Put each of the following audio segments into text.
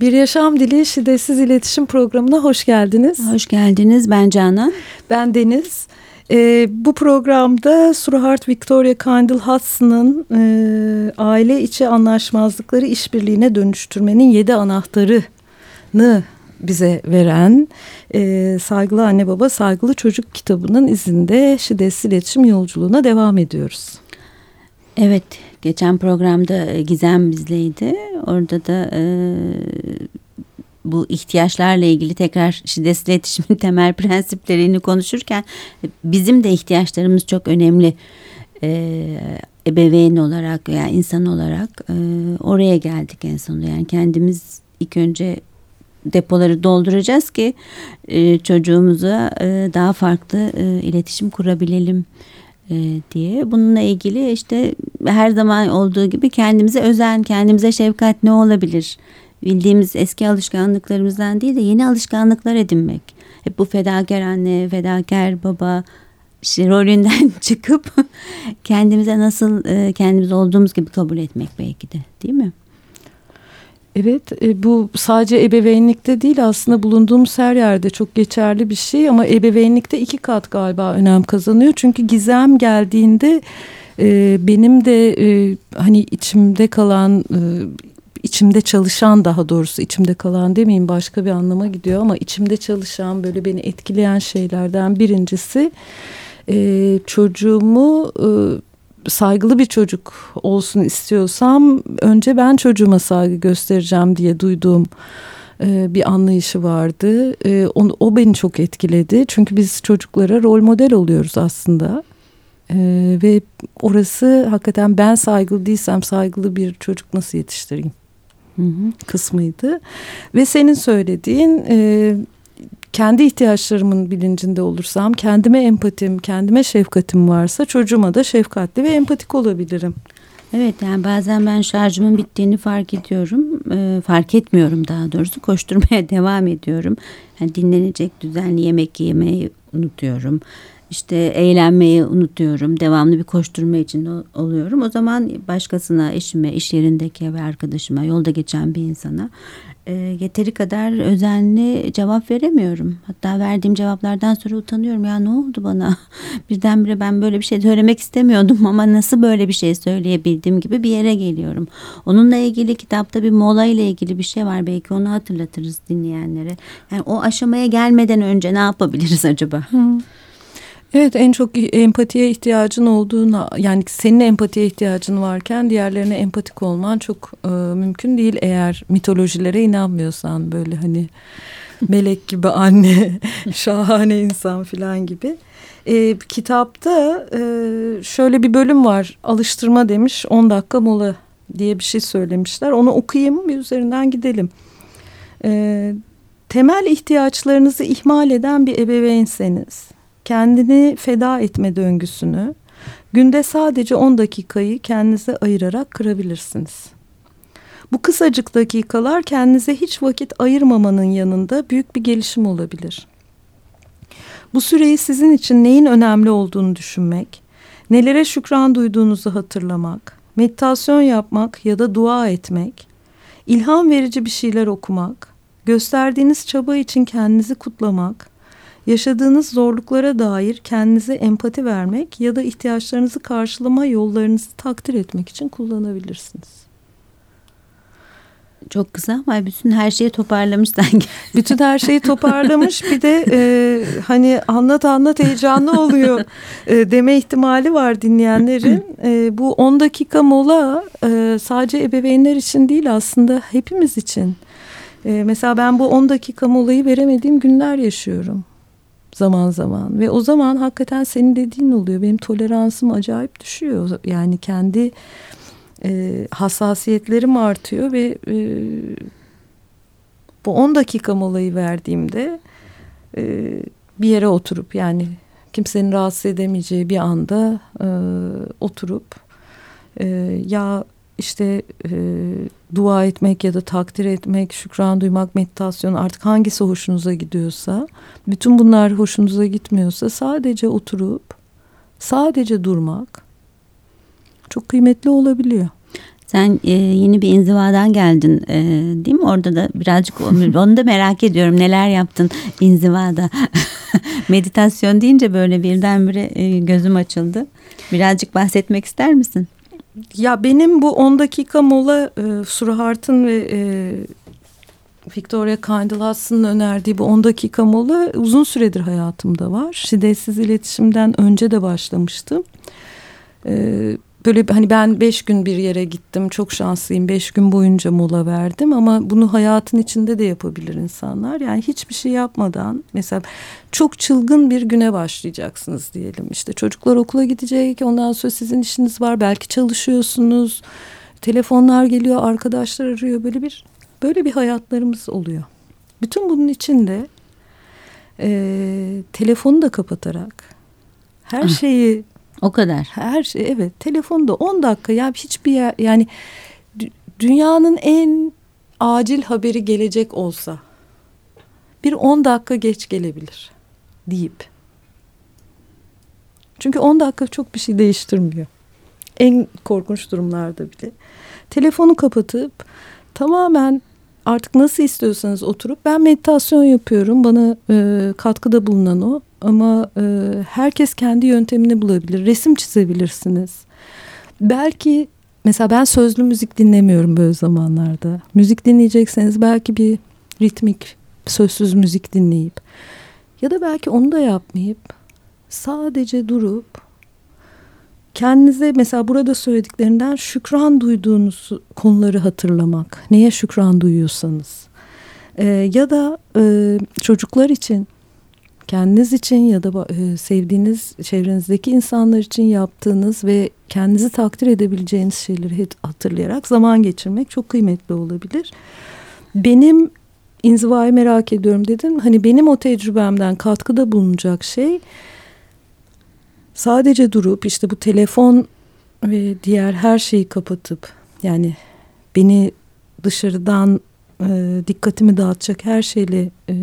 Bir Yaşam Dili Şiddetsiz İletişim Programı'na hoş geldiniz. Hoş geldiniz. Ben Canan. Ben Deniz. Ee, bu programda Surahart Victoria Candle Hudson'ın e, aile içi anlaşmazlıkları işbirliğine dönüştürmenin yedi anahtarını bize veren e, Saygılı Anne Baba Saygılı Çocuk kitabının izinde şiddetsiz iletişim yolculuğuna devam ediyoruz. Evet, geçen programda Gizem bizleydi. Orada da e, bu ihtiyaçlarla ilgili tekrar şiddetsiz iletişimin temel prensiplerini konuşurken bizim de ihtiyaçlarımız çok önemli. E, ebeveyn olarak veya insan olarak e, oraya geldik en sonunda. Yani kendimiz ilk önce depoları dolduracağız ki e, çocuğumuza e, daha farklı e, iletişim kurabilelim e, diye. Bununla ilgili işte her zaman olduğu gibi kendimize özen, kendimize şefkat ne olabilir? Bildiğimiz eski alışkanlıklarımızdan değil de yeni alışkanlıklar edinmek. Hep bu fedakar anne, fedakar baba rolünden çıkıp kendimize nasıl e, kendimiz olduğumuz gibi kabul etmek belki de değil mi? Evet e, bu sadece ebeveynlikte değil aslında bulunduğumuz her yerde çok geçerli bir şey ama ebeveynlikte iki kat galiba önem kazanıyor. Çünkü gizem geldiğinde e, benim de e, hani içimde kalan içimde çalışan daha doğrusu içimde kalan demeyeyim başka bir anlama gidiyor ama içimde çalışan böyle beni etkileyen şeylerden birincisi çocuğumu saygılı bir çocuk olsun istiyorsam önce ben çocuğuma saygı göstereceğim diye duyduğum e, bir anlayışı vardı. E, onu, o beni çok etkiledi. Çünkü biz çocuklara rol model oluyoruz aslında. E, ve orası hakikaten ben saygılı değilsem saygılı bir çocuk nasıl yetiştireyim? Hı hı. kısmıydı. Ve senin söylediğin e, kendi ihtiyaçlarımın bilincinde olursam, kendime empatim, kendime şefkatim varsa çocuğuma da şefkatli ve empatik olabilirim. Evet yani bazen ben şarjımın bittiğini fark ediyorum. E, fark etmiyorum daha doğrusu. Koşturmaya devam ediyorum. Yani dinlenecek düzenli yemek yemeyi unutuyorum. İşte eğlenmeyi unutuyorum. Devamlı bir koşturma içinde oluyorum. O zaman başkasına, eşime, iş yerindeki ve arkadaşıma, yolda geçen bir insana e, yeteri kadar özenli cevap veremiyorum. Hatta verdiğim cevaplardan sonra utanıyorum. Ya ne oldu bana? Birdenbire ben böyle bir şey söylemek istemiyordum ama nasıl böyle bir şey söyleyebildim gibi bir yere geliyorum. Onunla ilgili kitapta bir mola ile ilgili bir şey var. Belki onu hatırlatırız dinleyenlere. Yani o aşamaya gelmeden önce ne yapabiliriz acaba? Hmm. Evet en çok empatiye ihtiyacın olduğunu yani senin empatiye ihtiyacın varken diğerlerine empatik olman çok e, mümkün değil eğer mitolojilere inanmıyorsan böyle hani melek gibi anne şahane insan filan gibi. E, kitapta e, şöyle bir bölüm var alıştırma demiş 10 dakika mola diye bir şey söylemişler onu okuyayım bir üzerinden gidelim. E, temel ihtiyaçlarınızı ihmal eden bir ebeveynseniz kendini feda etme döngüsünü günde sadece 10 dakikayı kendinize ayırarak kırabilirsiniz. Bu kısacık dakikalar kendinize hiç vakit ayırmamanın yanında büyük bir gelişim olabilir. Bu süreyi sizin için neyin önemli olduğunu düşünmek, nelere şükran duyduğunuzu hatırlamak, meditasyon yapmak ya da dua etmek, ilham verici bir şeyler okumak, gösterdiğiniz çaba için kendinizi kutlamak, yaşadığınız zorluklara dair kendinize empati vermek ya da ihtiyaçlarınızı karşılama yollarınızı takdir etmek için kullanabilirsiniz. Çok kısa ama bütün her şeyi toparlamış sanki. Bütün her şeyi toparlamış bir de e, hani anlat anlat heyecanlı oluyor e, deme ihtimali var dinleyenlerin. E, bu 10 dakika mola e, sadece ebeveynler için değil aslında hepimiz için. E, mesela ben bu 10 dakika molayı veremediğim günler yaşıyorum zaman zaman ve o zaman hakikaten senin dediğin oluyor. Benim toleransım acayip düşüyor. Yani kendi e, hassasiyetlerim artıyor ve e, bu 10 dakika molayı verdiğimde e, bir yere oturup yani kimsenin rahatsız edemeyeceği bir anda e, oturup e, ya işte e, dua etmek ya da takdir etmek, şükran duymak, meditasyon artık hangisi hoşunuza gidiyorsa, bütün bunlar hoşunuza gitmiyorsa sadece oturup sadece durmak çok kıymetli olabiliyor. Sen e, yeni bir inzivadan geldin e, değil mi? Orada da birazcık onu da merak ediyorum. Neler yaptın inzivada? Meditasyon deyince böyle birdenbire e, gözüm açıldı. Birazcık bahsetmek ister misin? Ya benim bu 10 dakika mola e, Surahart'ın ve e, Victoria Kindle önerdiği bu 10 dakika mola uzun süredir hayatımda var. Şiddetsiz iletişimden önce de başlamıştım. Ee, böyle hani ben beş gün bir yere gittim çok şanslıyım. Beş gün boyunca mola verdim ama bunu hayatın içinde de yapabilir insanlar. Yani hiçbir şey yapmadan mesela çok çılgın bir güne başlayacaksınız diyelim. İşte çocuklar okula gidecek ondan sonra sizin işiniz var belki çalışıyorsunuz telefonlar geliyor arkadaşlar arıyor. Böyle bir böyle bir hayatlarımız oluyor. Bütün bunun içinde e, telefonu da kapatarak her şeyi o kadar. Her şey evet telefonda 10 dakika ya hiçbir yer yani dünyanın en acil haberi gelecek olsa bir 10 dakika geç gelebilir deyip. Çünkü 10 dakika çok bir şey değiştirmiyor. En korkunç durumlarda bile. Telefonu kapatıp tamamen artık nasıl istiyorsanız oturup ben meditasyon yapıyorum. Bana e, katkıda bulunan o. Ama e, herkes kendi yöntemini bulabilir. Resim çizebilirsiniz. Belki mesela ben sözlü müzik dinlemiyorum böyle zamanlarda. Müzik dinleyecekseniz belki bir ritmik sözsüz müzik dinleyip ya da belki onu da yapmayıp sadece durup kendinize mesela burada söylediklerinden şükran duyduğunuz konuları hatırlamak. Neye şükran duyuyorsanız. Ee, ya da e, çocuklar için kendiniz için ya da e, sevdiğiniz çevrenizdeki insanlar için yaptığınız ve kendinizi takdir edebileceğiniz şeyleri hatırlayarak zaman geçirmek çok kıymetli olabilir. Benim inzivayı merak ediyorum dedim. Hani benim o tecrübemden katkıda bulunacak şey sadece durup işte bu telefon ve diğer her şeyi kapatıp yani beni dışarıdan e, dikkatimi dağıtacak her şeyle e,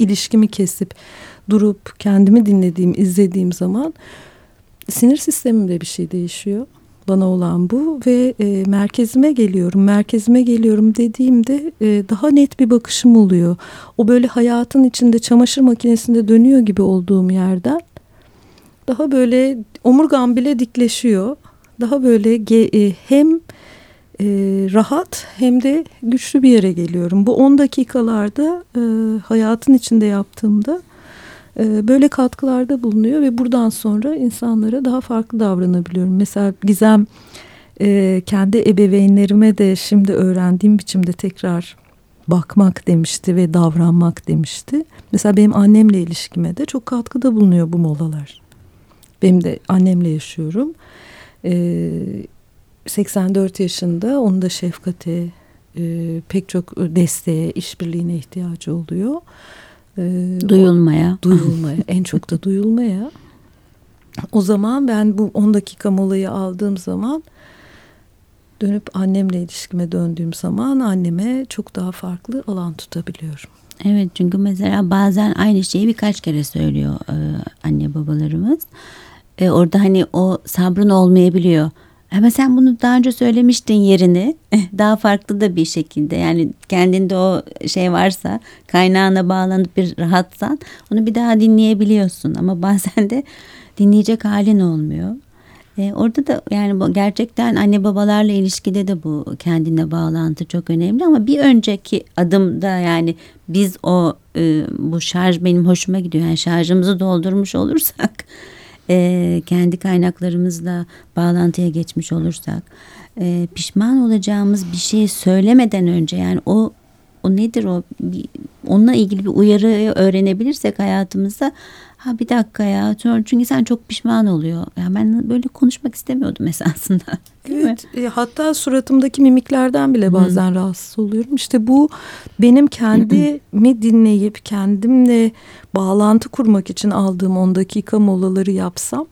ilişkimi kesip durup kendimi dinlediğim, izlediğim zaman sinir sistemimde bir şey değişiyor. Bana olan bu ve e, merkezime geliyorum. Merkezime geliyorum dediğimde e, daha net bir bakışım oluyor. O böyle hayatın içinde çamaşır makinesinde dönüyor gibi olduğum yerden daha böyle omurgam bile dikleşiyor. Daha böyle ge, e, hem e, rahat hem de güçlü bir yere geliyorum. Bu 10 dakikalarda e, hayatın içinde yaptığımda e, böyle katkılarda bulunuyor ve buradan sonra insanlara daha farklı davranabiliyorum. Mesela Gizem e, kendi ebeveynlerime de şimdi öğrendiğim biçimde tekrar bakmak demişti ve davranmak demişti. Mesela benim annemle ilişkime de çok katkıda bulunuyor bu molalar. Benim de annemle yaşıyorum. Ee, 84 yaşında onun da şefkate, e, pek çok desteğe, işbirliğine ihtiyacı oluyor. E, duyulmaya. O, duyulmaya, en çok da duyulmaya. O zaman ben bu 10 dakika molayı aldığım zaman dönüp annemle ilişkime döndüğüm zaman anneme çok daha farklı alan tutabiliyorum. Evet çünkü mesela bazen aynı şeyi birkaç kere söylüyor e, anne babalarımız. E, orada hani o sabrın olmayabiliyor. Ama sen bunu daha önce söylemiştin yerini daha farklı da bir şekilde. Yani kendinde o şey varsa kaynağına bağlanıp bir rahatsan onu bir daha dinleyebiliyorsun. Ama bazen de dinleyecek halin olmuyor. Ee, orada da yani bu gerçekten anne babalarla ilişkide de bu kendine bağlantı çok önemli. Ama bir önceki adımda yani biz o e, bu şarj benim hoşuma gidiyor. Yani şarjımızı doldurmuş olursak e, kendi kaynaklarımızla bağlantıya geçmiş olursak e, pişman olacağımız bir şeyi söylemeden önce yani o o nedir o? Bir, onunla ilgili bir uyarı öğrenebilirsek hayatımızda ha bir dakika ya çünkü sen çok pişman oluyor. Ya ben böyle konuşmak istemiyordum esasında. Değil evet mi? E, hatta suratımdaki mimiklerden bile bazen hmm. rahatsız oluyorum. İşte bu benim kendimi dinleyip kendimle bağlantı kurmak için aldığım 10 dakika molaları yapsam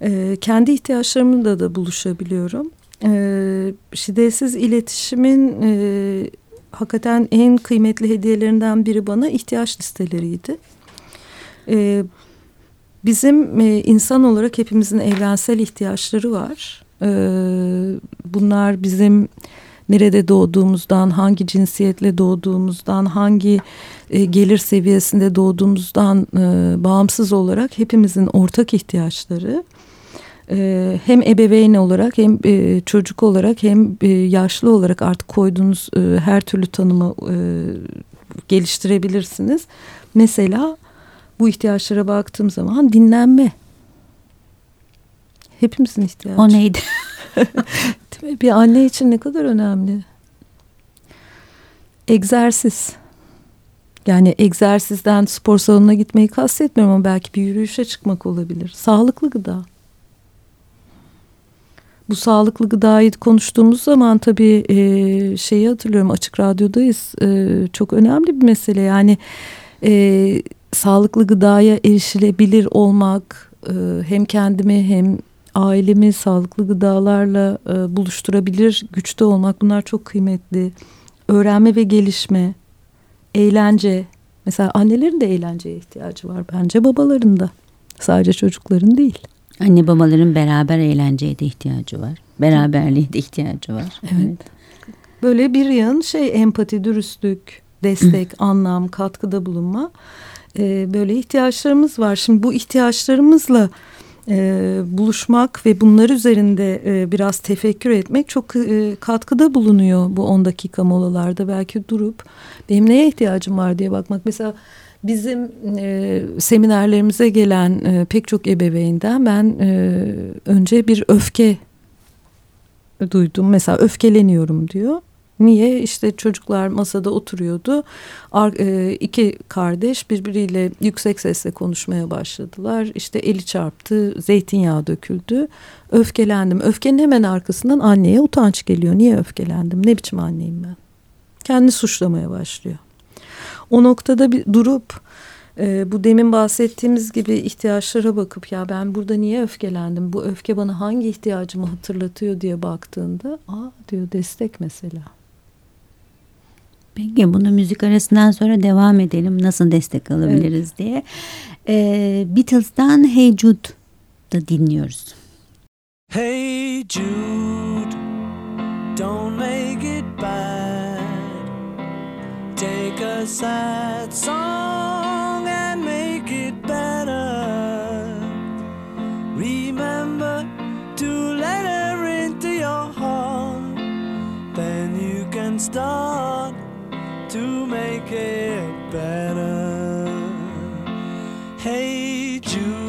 e, kendi ihtiyaçlarımla da buluşabiliyorum. E, şiddetsiz iletişimin e, hakikaten en kıymetli hediyelerinden biri bana ihtiyaç listeleriydi. E, bizim e, insan olarak hepimizin evrensel ihtiyaçları var. E, bunlar bizim nerede doğduğumuzdan, hangi cinsiyetle doğduğumuzdan, hangi e, gelir seviyesinde doğduğumuzdan e, bağımsız olarak hepimizin ortak ihtiyaçları. E, hem ebeveyn olarak hem e, çocuk olarak hem e, yaşlı olarak artık koyduğunuz e, her türlü tanımı geliştirebilirsiniz. Mesela bu ihtiyaçlara baktığım zaman dinlenme. Hepimizin ihtiyacı. O neydi? Değil mi? Bir anne için ne kadar önemli. Egzersiz. Yani egzersizden spor salonuna gitmeyi kastetmiyorum ama belki bir yürüyüşe çıkmak olabilir. Sağlıklı gıda. Bu sağlıklı gıdayı konuştuğumuz zaman tabii e, şeyi hatırlıyorum açık radyodayız. E, çok önemli bir mesele yani e, sağlıklı gıdaya erişilebilir olmak e, hem kendimi hem ailemi sağlıklı gıdalarla e, buluşturabilir güçte olmak bunlar çok kıymetli. Öğrenme ve gelişme, eğlence. Mesela annelerin de eğlenceye ihtiyacı var bence babaların da. Sadece çocukların değil. Anne babaların beraber eğlenceye de ihtiyacı var. Beraberliğe de ihtiyacı var. Evet. evet. Böyle bir yan şey empati, dürüstlük, destek, anlam, katkıda bulunma. Ee, böyle ihtiyaçlarımız var. Şimdi bu ihtiyaçlarımızla e, buluşmak ve bunlar üzerinde e, biraz tefekkür etmek çok e, katkıda bulunuyor bu 10 dakika molalarda. Belki durup benim neye ihtiyacım var diye bakmak. Mesela bizim e, seminerlerimize gelen e, pek çok ebeveynden ben e, önce bir öfke duydum. Mesela öfkeleniyorum diyor. Niye? İşte çocuklar masada oturuyordu. Ar, e, iki kardeş birbiriyle yüksek sesle konuşmaya başladılar. İşte eli çarptı, zeytinyağı döküldü. Öfkelendim. Öfkenin hemen arkasından anneye utanç geliyor. Niye öfkelendim? Ne biçim anneyim ben? Kendi suçlamaya başlıyor. O noktada bir durup e, bu demin bahsettiğimiz gibi ihtiyaçlara bakıp ya ben burada niye öfkelendim? Bu öfke bana hangi ihtiyacımı hatırlatıyor diye baktığında aa diyor destek mesela. Peki bunu müzik arasından sonra devam edelim. Nasıl destek alabiliriz evet. diye. Ee, Beatles'tan Hey Jude da dinliyoruz. Hey Jude, don't make it bad. Take a sad song Hey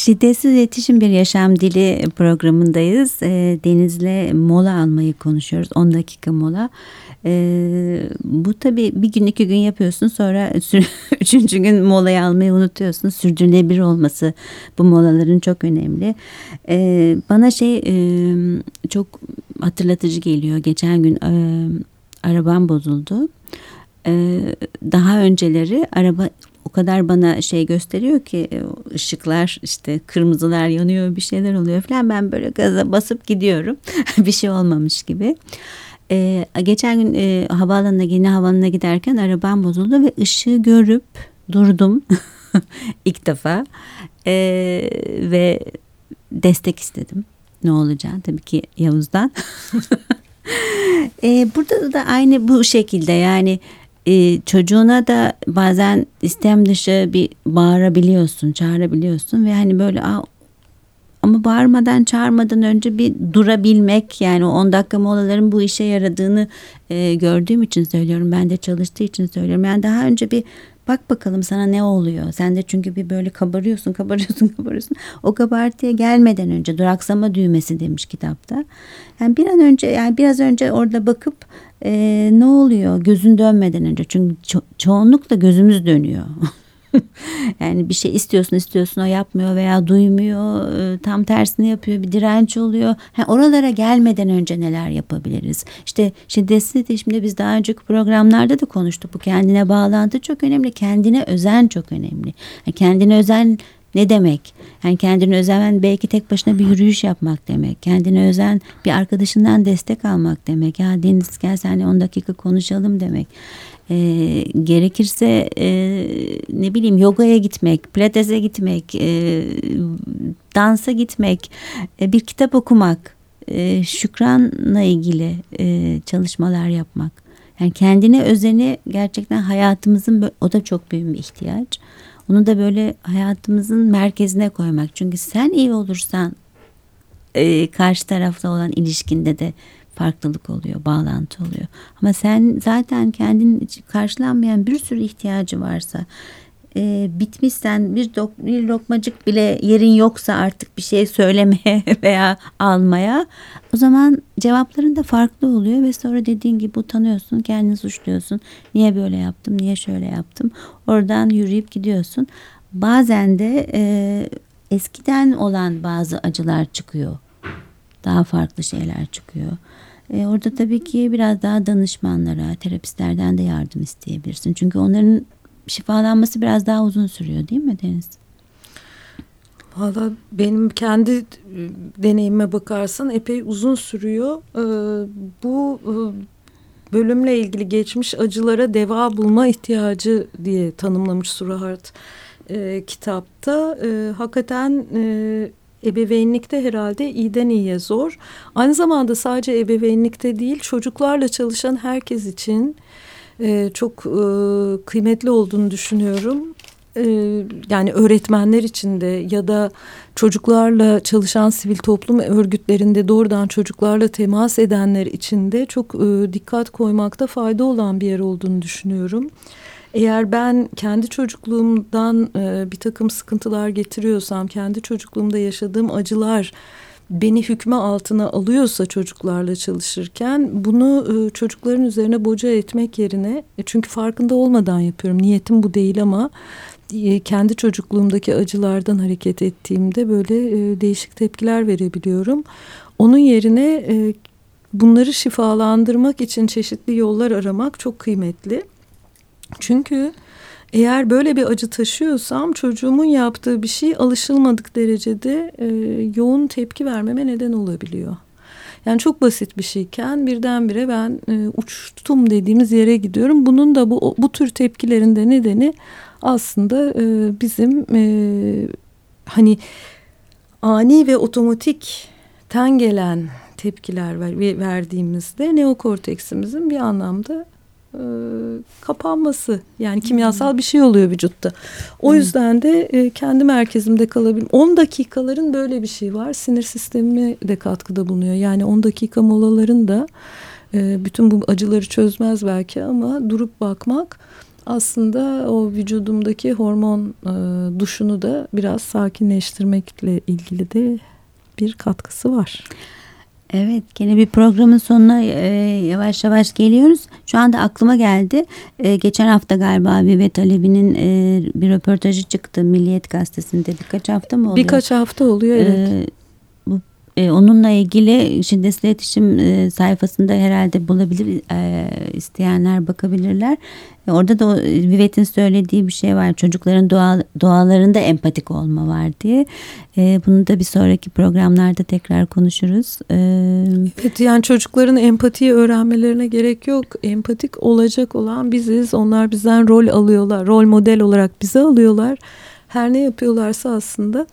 Şiddetsiz iletişim bir yaşam dili programındayız. E, Deniz'le mola almayı konuşuyoruz. 10 dakika mola. E, bu tabii bir gün iki gün yapıyorsun sonra üçüncü gün molayı almayı unutuyorsun. Sürdürülebilir olması bu molaların çok önemli. E, bana şey e, çok hatırlatıcı geliyor. Geçen gün e, arabam bozuldu. Daha önceleri araba o kadar bana şey gösteriyor ki e, ışıklar işte kırmızılar yanıyor bir şeyler oluyor falan ben böyle gaza basıp gidiyorum bir şey olmamış gibi. Ee, geçen gün e, havaalanına yeni havaalanına giderken arabam bozuldu ve ışığı görüp durdum ilk defa ee, ve destek istedim ne olacağını tabii ki Yavuz'dan. ee, burada da aynı bu şekilde yani e, çocuğuna da bazen istem dışı bir bağırabiliyorsun, çağırabiliyorsun ve hani böyle Aa, ama bağırmadan çağırmadan önce bir durabilmek yani o 10 dakika molaların bu işe yaradığını e, gördüğüm için söylüyorum. Ben de çalıştığı için söylüyorum. Yani daha önce bir bak bakalım sana ne oluyor. Sen de çünkü bir böyle kabarıyorsun, kabarıyorsun, kabarıyorsun. O kabartıya gelmeden önce duraksama düğmesi demiş kitapta. Yani bir an önce yani biraz önce orada bakıp e, ne oluyor gözün dönmeden önce. Çünkü ço- çoğunlukla gözümüz dönüyor. yani bir şey istiyorsun istiyorsun o yapmıyor veya duymuyor e, tam tersini yapıyor bir direnç oluyor. Yani oralara gelmeden önce neler yapabiliriz? İşte şiddetsiz iletişimde biz daha önceki programlarda da konuştuk. Bu kendine bağlantı çok önemli. Kendine özen çok önemli. Yani kendine özen ne demek? Yani kendine özen belki tek başına bir yürüyüş yapmak demek. Kendine özen bir arkadaşından destek almak demek. Ya Deniz gel seninle 10 dakika konuşalım demek. E, gerekirse e, ne bileyim yogaya gitmek, pilatese gitmek, e, dansa gitmek, e, bir kitap okumak, e, şükranla ilgili e, çalışmalar yapmak. Yani kendine özeni gerçekten hayatımızın o da çok büyük bir ihtiyaç. Onu da böyle hayatımızın merkezine koymak. Çünkü sen iyi olursan e, karşı tarafta olan ilişkinde de farklılık oluyor, bağlantı oluyor. Ama sen zaten kendin karşılanmayan bir sürü ihtiyacı varsa e, bitmişsen bir, dok, bir lokmacık bile yerin yoksa artık bir şey söylemeye veya almaya o zaman cevapların da farklı oluyor ve sonra dediğin gibi utanıyorsun kendini suçluyorsun. Niye böyle yaptım niye şöyle yaptım? Oradan yürüyüp gidiyorsun. Bazen de e, eskiden olan acılar acılar çıkıyor. Daha farklı şeyler çıkıyor. E, orada tabii ki biraz daha danışmanlara, terapistlerden de yardım isteyebilirsin. Çünkü onların şifalanması biraz daha uzun sürüyor değil mi Deniz? Valla benim kendi e, deneyime bakarsan epey uzun sürüyor. Ee, bu e, bölümle ilgili geçmiş acılara deva bulma ihtiyacı diye tanımlamış Surahart e, kitapta. E, hakikaten e, ebeveynlikte herhalde iyiden iyiye zor. Aynı zamanda sadece ebeveynlikte değil çocuklarla çalışan herkes için e, çok e, kıymetli olduğunu düşünüyorum. E, yani öğretmenler için de ya da çocuklarla çalışan sivil toplum örgütlerinde doğrudan çocuklarla temas edenler için de çok e, dikkat koymakta fayda olan bir yer olduğunu düşünüyorum. Eğer ben kendi çocukluğumdan e, bir takım sıkıntılar getiriyorsam, kendi çocukluğumda yaşadığım acılar beni hükme altına alıyorsa çocuklarla çalışırken bunu e, çocukların üzerine boca etmek yerine e, çünkü farkında olmadan yapıyorum niyetim bu değil ama e, kendi çocukluğumdaki acılardan hareket ettiğimde böyle değişik tepkiler verebiliyorum. Onun yerine bunları şifalandırmak için çeşitli yollar aramak çok kıymetli. Çünkü eğer böyle bir acı taşıyorsam çocuğumun yaptığı bir şey alışılmadık derecede e, yoğun tepki vermeme neden olabiliyor. Yani çok basit bir şeyken birdenbire ben e, uçtum dediğimiz yere gidiyorum. Bunun da bu bu tür tepkilerin de nedeni aslında e, bizim e, hani ani ve otomatikten gelen tepkiler ver, verdiğimizde neokorteksimizin bir anlamda e, kapanması yani kimyasal bir şey oluyor vücutta. O yüzden de e, kendi merkezimde kalabilirim. 10 dakikaların böyle bir şey var. Sinir sistemime de katkıda bulunuyor. Yani 10 dakika molaların da e, bütün bu acıları çözmez belki ama durup bakmak aslında o vücudumdaki hormon e, duşunu da biraz sakinleştirmekle ilgili de bir katkısı var. Evet gene bir programın sonuna e, yavaş yavaş geliyoruz. Şu anda aklıma geldi. E, geçen hafta galiba Vivet Alevi'nin e, bir röportajı çıktı Milliyet Gazetesi'nde. Birkaç hafta mı oluyor? Birkaç hafta oluyor evet. E, e, onunla ilgili şiddetli iletişim e, sayfasında herhalde bulabilir e, isteyenler bakabilirler. Orada da Vivet'in söylediği bir şey var. Çocukların doğa, doğalarında empatik olma var diye. Bunu da bir sonraki programlarda tekrar konuşuruz. Evet yani çocukların empatiyi öğrenmelerine gerek yok. Empatik olacak olan biziz. Onlar bizden rol alıyorlar. Rol model olarak bize alıyorlar. Her ne yapıyorlarsa aslında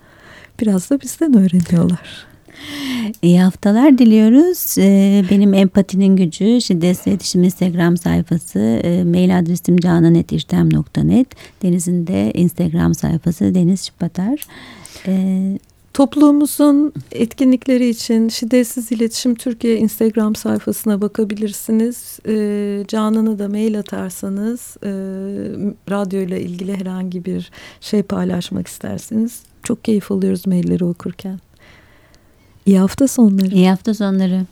biraz da bizden öğreniyorlar. İyi haftalar diliyoruz. Ee, benim empatinin gücü şiddetle iletişim Instagram sayfası, e, mail adresim cananetirtem.net, Deniz'in de Instagram sayfası Deniz Şıpatar. Ee, Topluluğumuzun etkinlikleri için Şiddetsiz İletişim Türkiye Instagram sayfasına bakabilirsiniz. E, Canan'a da mail atarsanız e, radyo ile ilgili herhangi bir şey paylaşmak isterseniz çok keyif alıyoruz mailleri okurken. İyi hafta sonları. İyi hafta sonları.